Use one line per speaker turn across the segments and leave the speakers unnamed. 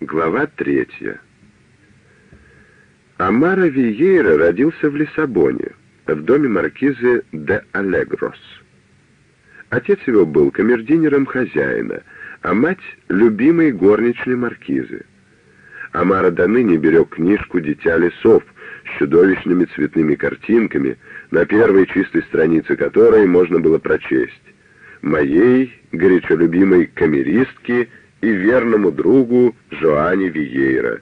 Глава третья. Амара Виейра родился в Лиссабоне, в доме маркизы де Алегрос. Отец его был камердинером хозяина, а мать — любимой горничной маркизы. Амара до ныне берег книжку «Дитя лесов» с чудовищными цветными картинками, на первой чистой странице которой можно было прочесть «Моей горячо любимой камеристки и верному другу Жоане Виейра».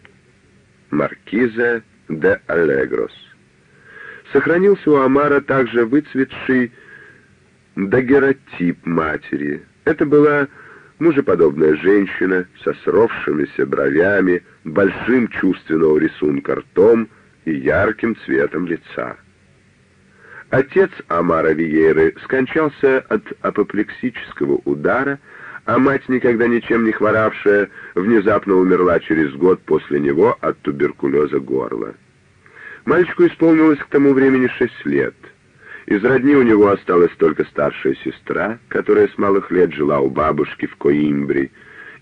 Маркиза де Алегрос. Сохранился у Амара также выцветший дагеротип матери. Это была мужеподобная женщина со сровшимися бровями, большим чувственного рисунка ртом и ярким цветом лица. Отец Амара Виеры скончался от апоплексического удара, а мать, никогда ничем не хворавшая, внезапно умерла через год после него от туберкулеза горла. Мальчику исполнилось к тому времени шесть лет. Из родни у него осталась только старшая сестра, которая с малых лет жила у бабушки в Коимбре,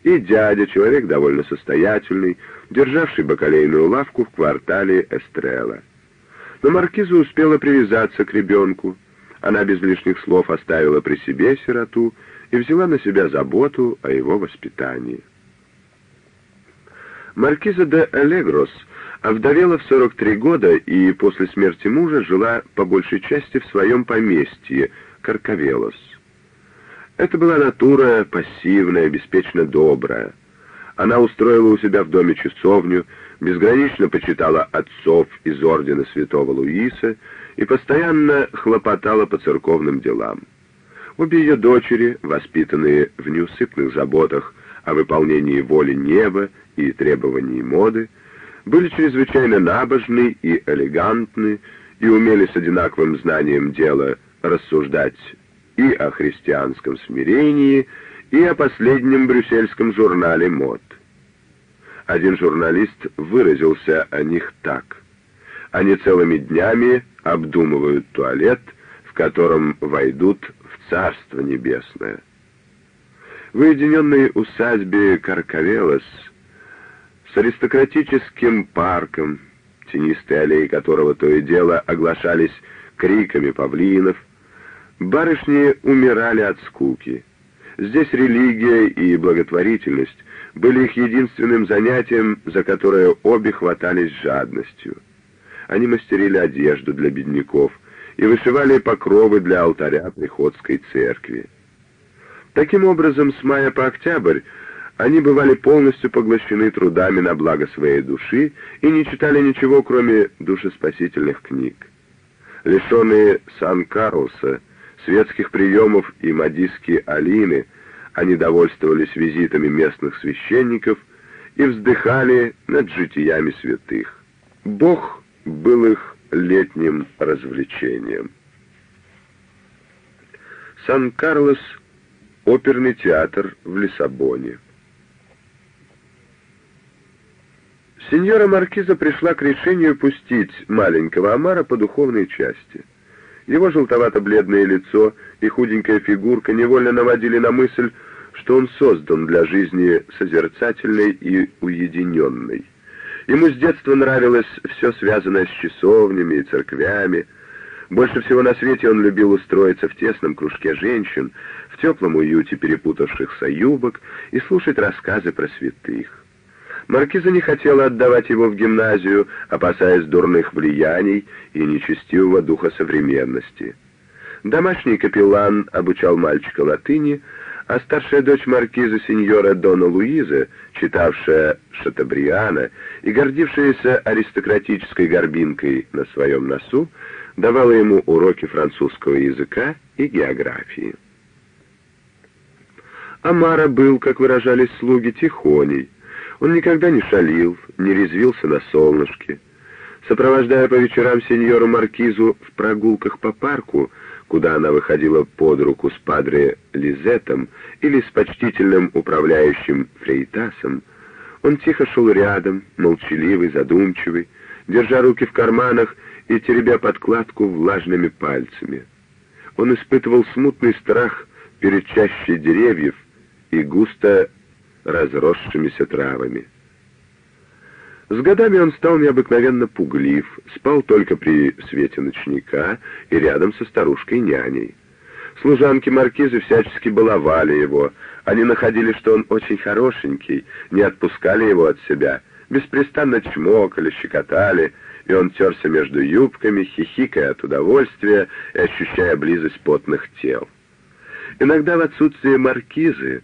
и дядя, человек довольно состоятельный, державший бакалейную лавку в квартале Эстрела. Но маркиза успела привязаться к ребенку. Она без лишних слов оставила при себе сироту и взяла на себя заботу о его воспитании. Маркиза де Алегрос овдовела в 43 года и после смерти мужа жила по большей части в своем поместье Каркавелос. Это была натура пассивная, беспечно добрая. Она устроила у себя в доме часовню, безгранично почитала отцов из ордена святого Луиса и постоянно хлопотала по церковным делам. Обе ее дочери, воспитанные в неусыпных заботах о выполнении воли неба и требований моды, были чрезвычайно набожны и элегантны и умели с одинаковым знанием дела рассуждать и о христианском смирении, и о последнем брюссельском журнале «Мод». Один журналист выразился о них так. Они целыми днями обдумывают туалет, в котором войдут Царство Небесное. В уединенной усадьбе Каркавелос с аристократическим парком, тенистые аллеи которого то и дело оглашались криками павлинов, барышни умирали от скуки. Здесь религия и благотворительность были их единственным занятием, за которое обе хватались жадностью. Они мастерили одежду для бедняков и вышивали покровы для алтаря приходской церкви. Таким образом, с мая по октябрь они бывали полностью поглощены трудами на благо своей души и не читали ничего, кроме душеспасительных книг. Лишенные Сан-Карлса, светских приемов и модистки Алины, они довольствовались визитами местных священников и вздыхали над житиями святых. Бог был их летним развлечением. Сан-Карлос — оперный театр в Лиссабоне. Сеньора Маркиза пришла к решению пустить маленького Амара по духовной части. Его желтовато-бледное лицо и худенькая фигурка невольно наводили на мысль, что он создан для жизни созерцательной и уединенной. Ему с детства нравилось все связанное с часовнями и церквями. Больше всего на свете он любил устроиться в тесном кружке женщин, в теплом уюте перепутавшихся юбок и слушать рассказы про святых. Маркиза не хотела отдавать его в гимназию, опасаясь дурных влияний и нечестивого духа современности. Домашний капеллан обучал мальчика латыни, а старшая дочь маркиза сеньора Дона Луиза, читавшая Шатабриана и гордившаяся аристократической горбинкой на своем носу, давала ему уроки французского языка и географии. Амара был, как выражались слуги, тихоней, он никогда не шалил, не резвился на солнышке. Сопровождая по вечерам сеньору Маркизу в прогулках по парку, куда она выходила под руку с падре Лизетом или с почтительным управляющим Фрейтасом, он тихо шел рядом, молчаливый, задумчивый, держа руки в карманах и теребя подкладку влажными пальцами. Он испытывал смутный страх перед чащей деревьев и густо разросшимися травами. С годами он стал необыкновенно пуглив, спал только при свете ночника и рядом со старушкой-няней. Служанки маркизы всячески баловали его, они находили, что он очень хорошенький, не отпускали его от себя, беспрестанно чмокали, щекотали, и он терся между юбками, хихикая от удовольствия и ощущая близость потных тел. Иногда в отсутствие маркизы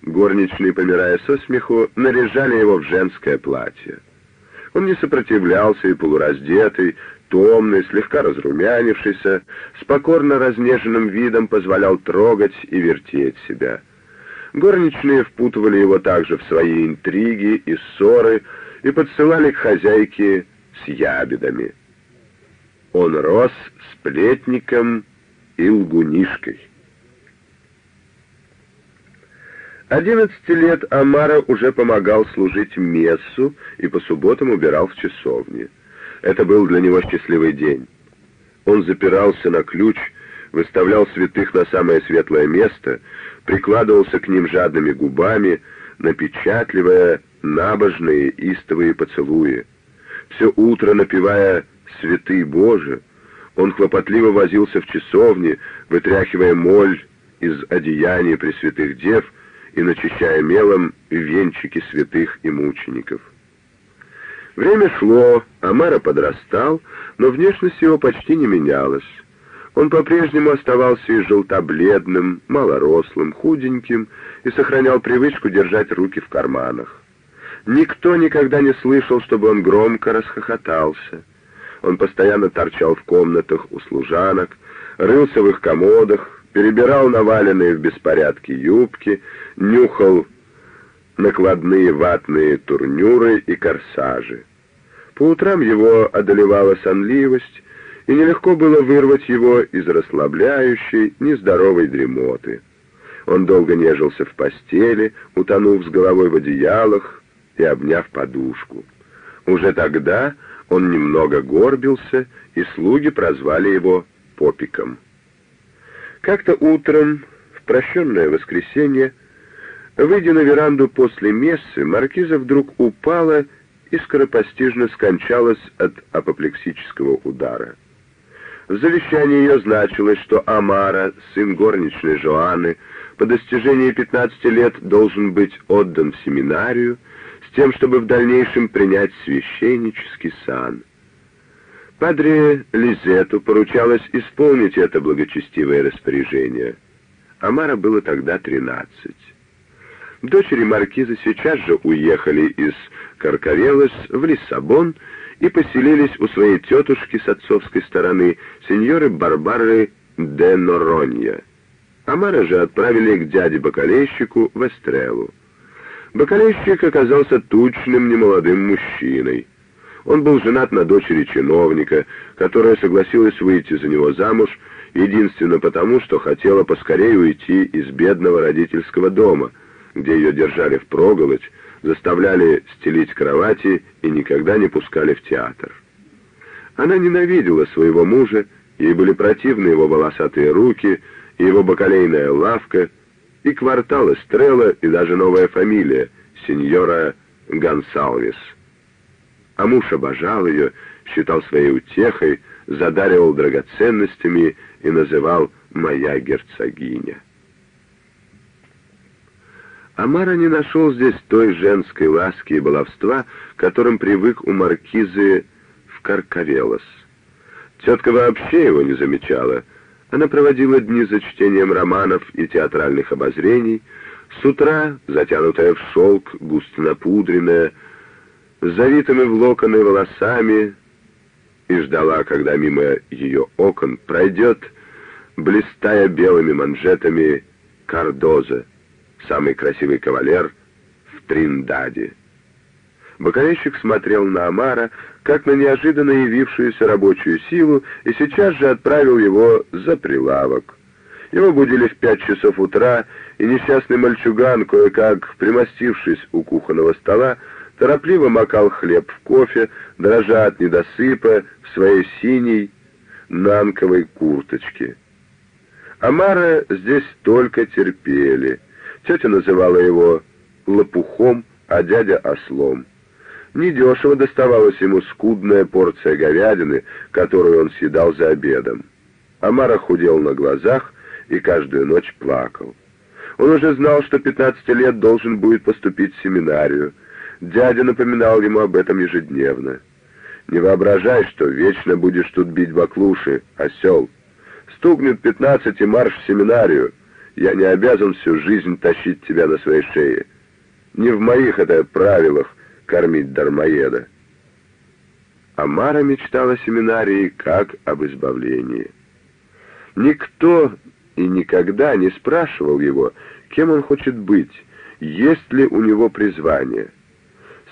горничные, помирая со смеху, наряжали его в женское платье. Он не сопротивлялся и полураздетый, томный, слегка разрумянившийся, с покорно разнеженным видом позволял трогать и вертеть себя. Горничные впутывали его также в свои интриги и ссоры и подсылали к хозяйке с ябедами. Он рос сплетником и лгунишкой. Одиннадцати лет Амара уже помогал служить мессу и по субботам убирал в часовне. Это был для него счастливый день. Он запирался на ключ, выставлял святых на самое светлое место, прикладывался к ним жадными губами, напечатливая набожные истовые поцелуи. Все утро напевая «Святый Боже», он хлопотливо возился в часовне, вытряхивая моль из одеяния Пресвятых Дев и начищая мелом венчики святых и мучеников. Время шло, Амара подрастал, но внешность его почти не менялась. Он по-прежнему оставался и желтобледным, малорослым, худеньким и сохранял привычку держать руки в карманах. Никто никогда не слышал, чтобы он громко расхохотался. Он постоянно торчал в комнатах у служанок, рылся в их комодах, перебирал наваленные в беспорядке юбки, нюхал накладные ватные турнюры и корсажи. По утрам его одолевала сонливость, и нелегко было вырвать его из расслабляющей, нездоровой дремоты. Он долго нежился в постели, утонув с головой в одеялах и обняв подушку. Уже тогда он немного горбился, и слуги прозвали его Попиком. Как-то утром, в прощенное воскресенье, выйдя на веранду после мессы, маркиза вдруг упала и скоропостижно скончалась от апоплексического удара. В завещании ее значилось, что Амара, сын горничной Жоанны, по достижении 15 лет должен быть отдан в семинарию, с тем, чтобы в дальнейшем принять священнический сан. Падре Лизету поручалось исполнить это благочестивое распоряжение. Амара было тогда 13. Дочери маркиза сейчас же уехали из Каркарелос в Лиссабон и поселились у своей тетушки с отцовской стороны, сеньоры Барбары де Норонья. Амара же отправили к дяде-бакалейщику в Эстрелу. Бакалейщик оказался тучным немолодым мужчиной. Он был женат на дочери чиновника, которая согласилась выйти за него замуж единственно потому, что хотела поскорее уйти из бедного родительского дома — где ее держали в проголодь, заставляли стелить кровати и никогда не пускали в театр. Она ненавидела своего мужа, ей были противны его волосатые руки, и его бакалейная лавка, и квартал Эстрелла, и даже новая фамилия, сеньора Гонсалвес. А муж обожал ее, считал своей утехой, задаривал драгоценностями и называл «моя герцогиня». Амара не нашел здесь той женской ласки и баловства, которым привык у маркизы в Каркавелос. Тетка вообще его не замечала. Она проводила дни за чтением романов и театральных обозрений, с утра, затянутая в шелк, густо напудренная, завитыми в локоны волосами, и ждала, когда мимо ее окон пройдет, блистая белыми манжетами, Кардоза, самый красивый кавалер в Триндаде. Бакалейщик смотрел на Амара, как на неожиданно явившуюся рабочую силу, и сейчас же отправил его за прилавок. Его будили в пять часов утра, и несчастный мальчуган, кое-как примостившись у кухонного стола, торопливо макал хлеб в кофе, дрожа от недосыпа в своей синей нанковой курточке. Амара здесь только терпели — Тетя называла его лопухом, а дядя ослом. Недешево доставалась ему скудная порция говядины, которую он съедал за обедом. Амара худел на глазах и каждую ночь плакал. Он уже знал, что 15 лет должен будет поступить в семинарию. Дядя напоминал ему об этом ежедневно. «Не воображай, что вечно будешь тут бить баклуши, осел. Стукнет 15 и марш в семинарию. Я не обязан всю жизнь тащить тебя на своей шее. Не в моих это правилах кормить дармоеда». Амара мечтала о семинарии как об избавлении. Никто и никогда не спрашивал его, кем он хочет быть, есть ли у него призвание.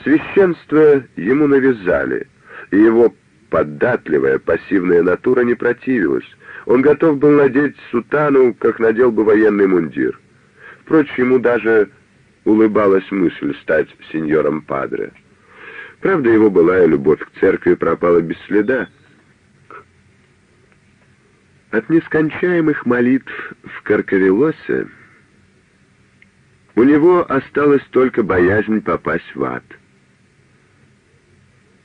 Священство ему навязали, и его податливая пассивная натура не противилась. Он готов был надеть сутану, как надел бы военный мундир. Впрочем, ему даже улыбалась мысль стать сеньором Падре. Правда, его былая любовь к церкви пропала без следа, от нескончаемых молитв в Каркарелосе у него осталась только боязнь попасть в ад.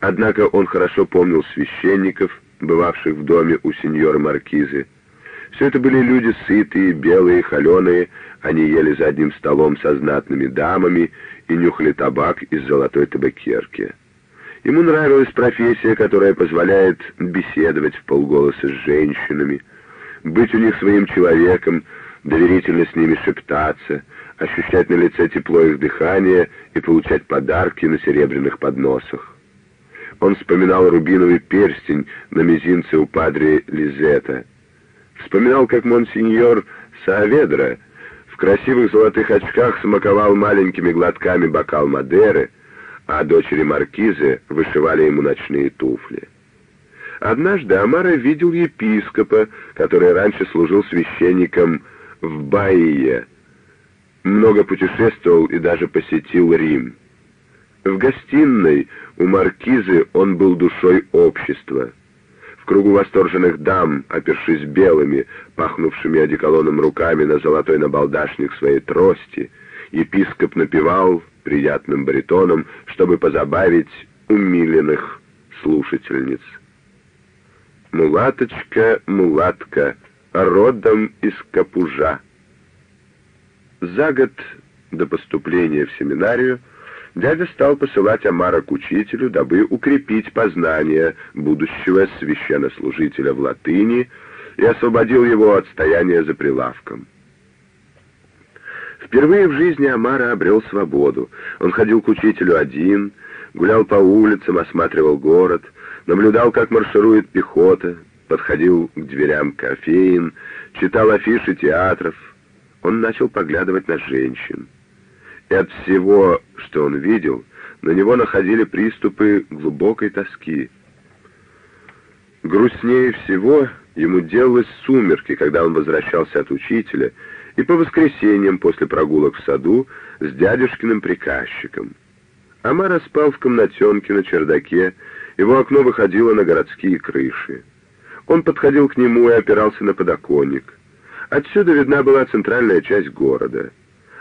Однако он хорошо помнил священников, бывавших в доме у сеньора Маркизы. Все это были люди сытые, белые, холеные, они ели за одним столом со знатными дамами и нюхали табак из золотой табакерки. Ему нравилась профессия, которая позволяет беседовать в полголоса с женщинами, быть у них своим человеком, доверительно с ними шептаться, ощущать на лице тепло их дыхания и получать подарки на серебряных подносах. Он вспоминал рубиновый перстень на мизинце у падре Лизета. Вспоминал, как монсеньор Сааведра в красивых золотых очках смаковал маленькими глотками бокал Мадеры, а дочери Маркизы вышивали ему ночные туфли. Однажды Амара видел епископа, который раньше служил священником в Баие, много путешествовал и даже посетил Рим. В гостиной у маркизы он был душой общества. В кругу восторженных дам, опершись белыми, пахнувшими одеколоном руками на золотой набалдашник своей трости, епископ напевал приятным баритоном, чтобы позабавить умиленных слушательниц. Мулаточка, мулатка, родом из Капужа. За год до поступления в семинарию дядя стал посылать Амара к учителю, дабы укрепить познание будущего священнослужителя в латыни и освободил его от стояния за прилавком. Впервые в жизни Амара обрел свободу. Он ходил к учителю один, гулял по улицам, осматривал город — наблюдал, как марширует пехота, подходил к дверям кофеин, читал афиши театров. Он начал поглядывать на женщин. И от всего, что он видел, на него находили приступы глубокой тоски. Грустнее всего ему делалось сумерки, когда он возвращался от учителя, и по воскресеньям после прогулок в саду с дядюшкиным приказчиком. Амара спал в комнатенке на чердаке, его окно выходило на городские крыши. Он подходил к нему и опирался на подоконник. Отсюда видна была центральная часть города.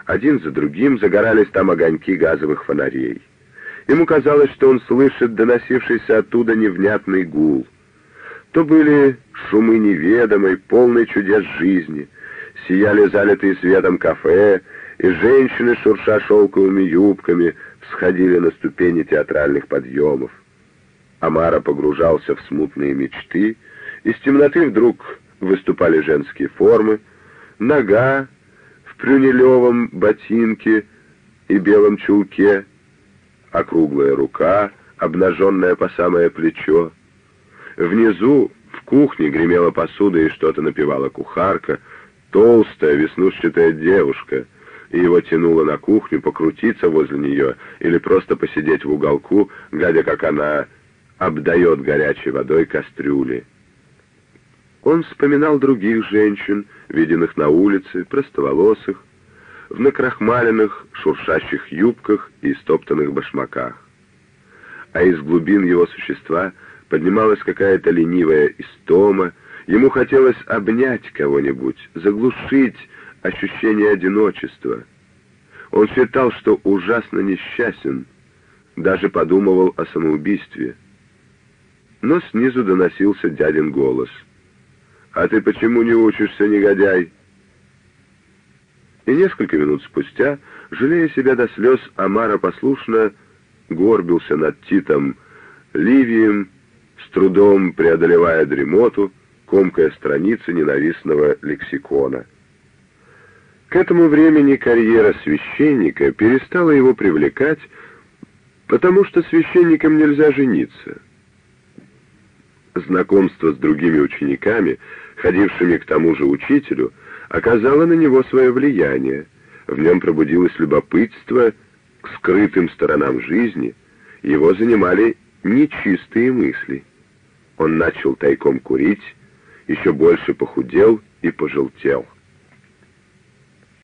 Один за другим загорались там огоньки газовых фонарей. Ему казалось, что он слышит доносившийся оттуда невнятный гул. То были шумы неведомой, полной чудес жизни, сияли залитые светом кафе, и женщины, шурша шелковыми юбками, всходили на ступени театральных подъемов. Амара погружался в смутные мечты, из темноты вдруг выступали женские формы, нога прюнелевом ботинке и белом чулке, округлая рука, обнаженная по самое плечо. Внизу в кухне гремела посуда и что-то напевала кухарка, толстая, веснушчатая девушка, и его тянуло на кухню покрутиться возле нее или просто посидеть в уголку, глядя, как она обдает горячей водой кастрюли. Он вспоминал других женщин, виденных на улице, простоволосых, в накрахмаленных, шуршащих юбках и стоптанных башмаках. А из глубин его существа поднималась какая-то ленивая истома, ему хотелось обнять кого-нибудь, заглушить ощущение одиночества. Он считал, что ужасно несчастен, даже подумывал о самоубийстве. Но снизу доносился дядин голос. «А ты почему не учишься, негодяй?» И несколько минут спустя, жалея себя до слез, Амара послушно горбился над Титом Ливием, с трудом преодолевая дремоту, комкая страницы ненавистного лексикона. К этому времени карьера священника перестала его привлекать, потому что священникам нельзя жениться. Знакомство с другими учениками, ходившими к тому же учителю, оказало на него свое влияние. В нем пробудилось любопытство к скрытым сторонам жизни, его занимали нечистые мысли. Он начал тайком курить, еще больше похудел и пожелтел.